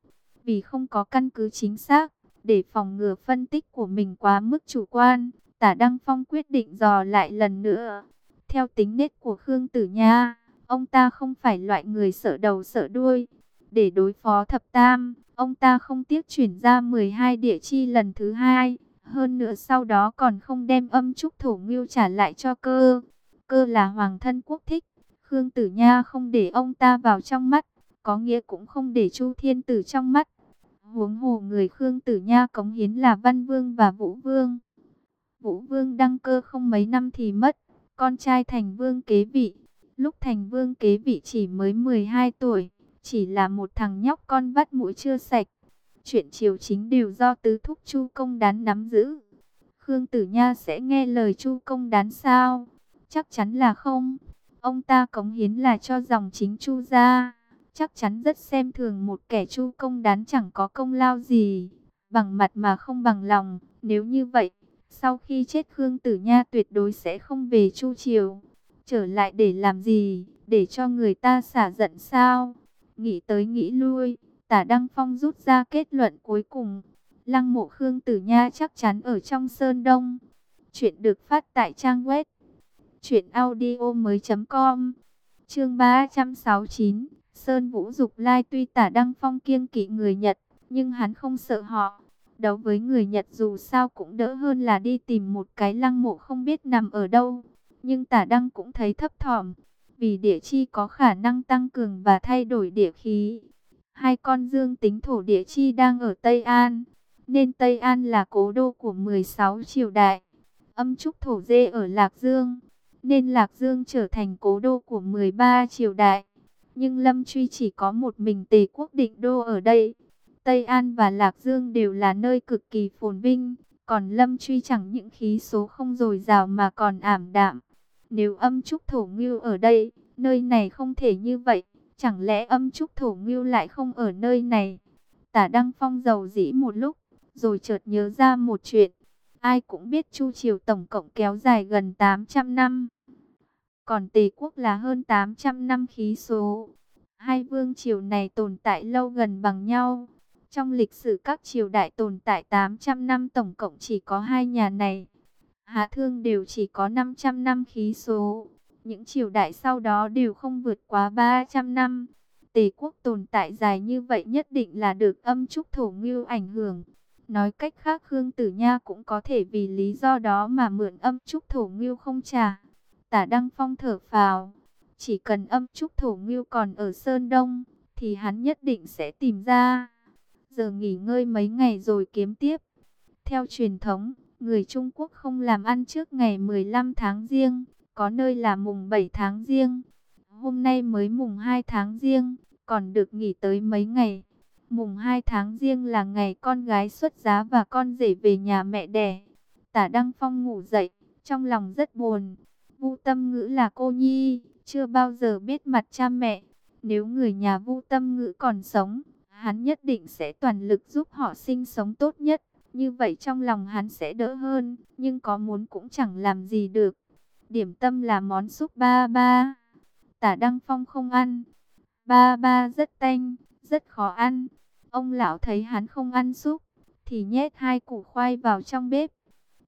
vì không có căn cứ chính xác để phòng ngừa phân tích của mình quá mức chủ quan, tả Đăng Phong quyết định dò lại lần nữa. Theo tính nết của Khương Tử Nha, ông ta không phải loại người sợ đầu sợ đuôi. Để đối phó thập tam, ông ta không tiếc chuyển ra 12 địa chi lần thứ hai. Hơn nữa sau đó còn không đem âm trúc thổ ngưu trả lại cho cơ. Cơ là hoàng thân quốc thích. Khương Tử Nha không để ông ta vào trong mắt. Có nghĩa cũng không để Chu Thiên Tử trong mắt. Huống hồ người Khương Tử Nha cống hiến là Văn Vương và Vũ Vương. Vũ Vương đăng cơ không mấy năm thì mất, con trai thành vương kế vị. Lúc thành vương kế vị chỉ mới 12 tuổi, chỉ là một thằng nhóc con vắt mũi chưa sạch. Chuyện triều chính đều do tứ thúc Chu Công Đán nắm giữ. Khương Tử Nha sẽ nghe lời Chu Công Đán sao? Chắc chắn là không. Ông ta cống hiến là cho dòng chính Chu gia chắc chắn rất xem thường một kẻ chu công đán chẳng có công lao gì, bằng mặt mà không bằng lòng. Nếu như vậy, sau khi chết Khương Tử Nha tuyệt đối sẽ không về chu triều. Trở lại để làm gì, để cho người ta xả giận sao? Nghĩ tới nghĩ lui, tả Đăng Phong rút ra kết luận cuối cùng. Lăng mộ Khương Tử Nha chắc chắn ở trong Sơn Đông. Chuyện được phát tại trang web chuyện audio mới.com Chương 369 Sơn Vũ Dục Lai tuy tả Đăng Phong kiêng kỵ người Nhật, nhưng hắn không sợ họ. Đấu với người Nhật dù sao cũng đỡ hơn là đi tìm một cái lăng mộ không biết nằm ở đâu. Nhưng tả Đăng cũng thấy thấp thỏm, vì địa chi có khả năng tăng cường và thay đổi địa khí. Hai con dương tính thổ địa chi đang ở Tây An, nên Tây An là cố đô của 16 triều đại. Âm trúc thổ dê ở Lạc Dương, nên Lạc Dương trở thành cố đô của 13 triều đại. Nhưng Lâm Truy chỉ có một mình tề quốc định đô ở đây. Tây An và Lạc Dương đều là nơi cực kỳ phồn vinh. Còn Lâm Truy chẳng những khí số không dồi dào mà còn ảm đạm. Nếu âm trúc thổ ngưu ở đây, Nơi này không thể như vậy, chẳng lẽ âm trúc thổ ngưu lại không ở nơi này? Tả Đăng Phong giàu dĩ một lúc, rồi chợt nhớ ra một chuyện. Ai cũng biết Chu Triều tổng cộng kéo dài gần 800 năm. Còn Tề Quốc là hơn 800 năm khí số. Hai vương triều này tồn tại lâu gần bằng nhau. Trong lịch sử các triều đại tồn tại 800 năm, tổng cộng chỉ có hai nhà này. Hạ thương đều chỉ có 500 năm khí số. Những triều đại sau đó đều không vượt quá 300 năm. Tề quốc tồn tại dài như vậy nhất định là được âm trúc thổ ngưu ảnh hưởng. Nói cách khác Khương Tử Nha cũng có thể vì lý do đó mà mượn âm trúc thổ ngưu không trả. Tả Đăng Phong thở phào. Chỉ cần âm trúc thổ ngưu còn ở Sơn Đông, thì hắn nhất định sẽ tìm ra. Giờ nghỉ ngơi mấy ngày rồi kiếm tiếp. Theo truyền thống, người Trung Quốc không làm ăn trước ngày 15 tháng riêng, có nơi là mùng 7 tháng riêng. Hôm nay mới mùng 2 tháng riêng, còn được nghỉ tới mấy ngày. Mùng 2 tháng riêng là ngày con gái xuất giá và con rể về nhà mẹ đẻ. Tả Đăng Phong ngủ dậy, trong lòng rất buồn. Vu Tâm Ngữ là cô nhi, chưa bao giờ biết mặt cha mẹ. Nếu người nhà Vu Tâm Ngữ còn sống, hắn nhất định sẽ toàn lực giúp họ sinh sống tốt nhất. Như vậy trong lòng hắn sẽ đỡ hơn, nhưng có muốn cũng chẳng làm gì được. Điểm tâm là món súp ba ba. Tả Đăng Phong không ăn. Ba ba rất tanh, rất khó ăn. Ông lão thấy hắn không ăn súp, thì nhét hai củ khoai vào trong bếp.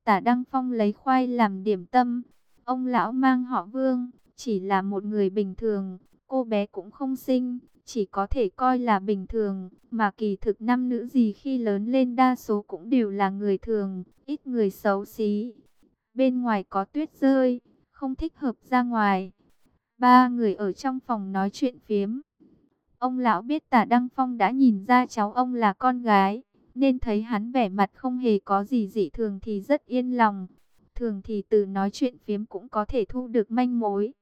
Tả Đăng Phong lấy khoai làm điểm tâm. Ông lão mang họ Vương, chỉ là một người bình thường, cô bé cũng không sinh, chỉ có thể coi là bình thường, mà kỳ thực nam nữ gì khi lớn lên đa số cũng đều là người thường, ít người xấu xí. Bên ngoài có tuyết rơi, không thích hợp ra ngoài. Ba người ở trong phòng nói chuyện phiếm. Ông lão biết tả Đăng Phong đã nhìn ra cháu ông là con gái, nên thấy hắn vẻ mặt không hề có gì dị thường thì rất yên lòng. Thường thì từ nói chuyện phiếm cũng có thể thu được manh mối.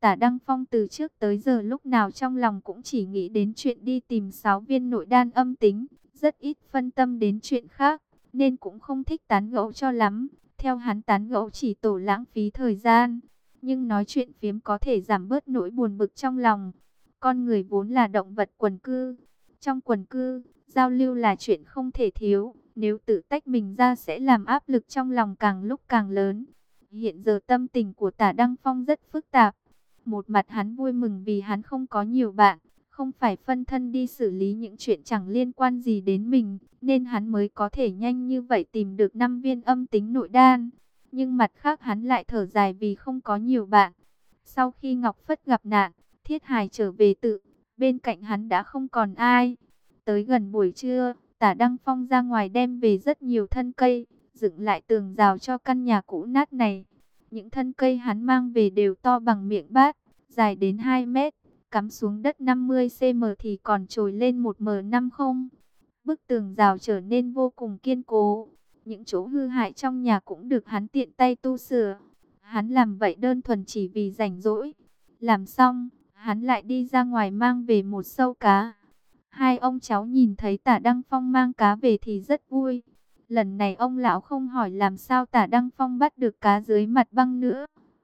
Tả Đăng Phong từ trước tới giờ lúc nào trong lòng cũng chỉ nghĩ đến chuyện đi tìm sáu viên nội đan âm tính, rất ít phân tâm đến chuyện khác, nên cũng không thích tán gẫu cho lắm. Theo hắn tán gẫu chỉ tổ lãng phí thời gian, nhưng nói chuyện phiếm có thể giảm bớt nỗi buồn bực trong lòng. Con người vốn là động vật quần cư. Trong quần cư, giao lưu là chuyện không thể thiếu. Nếu tự tách mình ra sẽ làm áp lực trong lòng càng lúc càng lớn. Hiện giờ tâm tình của tả Đăng Phong rất phức tạp. Một mặt hắn vui mừng vì hắn không có nhiều bạn, không phải phân thân đi xử lý những chuyện chẳng liên quan gì đến mình, nên hắn mới có thể nhanh như vậy tìm được 5 viên âm tính nội đan. Nhưng mặt khác hắn lại thở dài vì không có nhiều bạn. Sau khi Ngọc Phất gặp nạn, Thiết Hải trở về tự, bên cạnh hắn đã không còn ai. Tới gần buổi trưa, tả Đăng Phong ra ngoài đem về rất nhiều thân cây, dựng lại tường rào cho căn nhà cũ nát này. Những thân cây hắn mang về đều to bằng miệng bát, dài đến 2 mét, cắm xuống đất 50cm thì còn trồi lên 1m50. Bức tường rào trở nên vô cùng kiên cố. Những chỗ hư hại trong nhà cũng được hắn tiện tay tu sửa. Hắn làm vậy đơn thuần chỉ vì rảnh rỗi. Làm xong, hắn lại đi ra ngoài mang về một sâu cá. Hai ông cháu nhìn thấy tả Đăng Phong mang cá về thì rất vui. Lần này ông lão không hỏi làm sao tả Đăng Phong bắt được cá dưới mặt băng nữa,